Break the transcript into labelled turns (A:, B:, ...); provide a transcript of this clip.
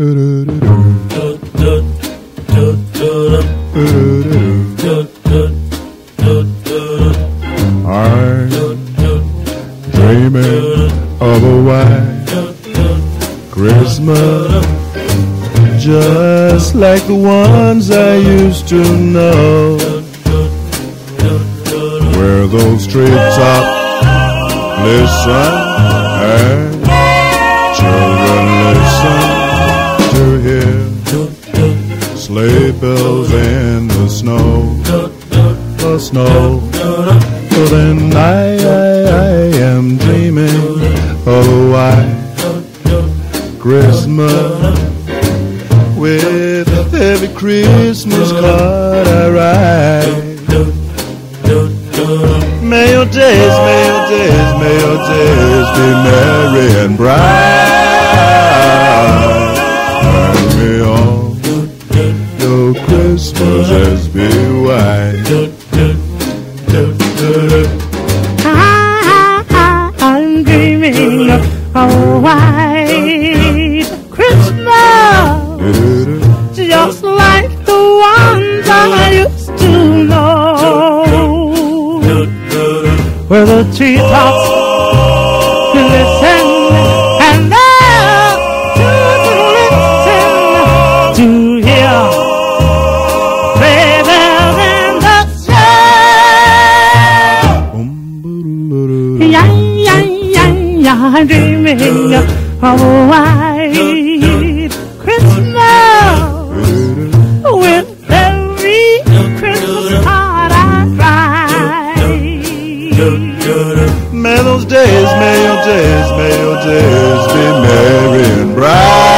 A: I'm dreaming of a white Christmas just like the ones I used to know where those treetops listen and sleigh bells in the snow, the snow. So then I, I, I am dreaming oh, of a white Christmas with every Christmas card I write. May your days, may your days, may your days be merry and bright. Christmases be white.
B: I'm dreaming of a white Christmas, just like the ones I used to know, where the treetops listen and the children listen to I'm dreaming of a white Christmas. With every Christmas card I write, May those days, may your days, may your days be merry and bright.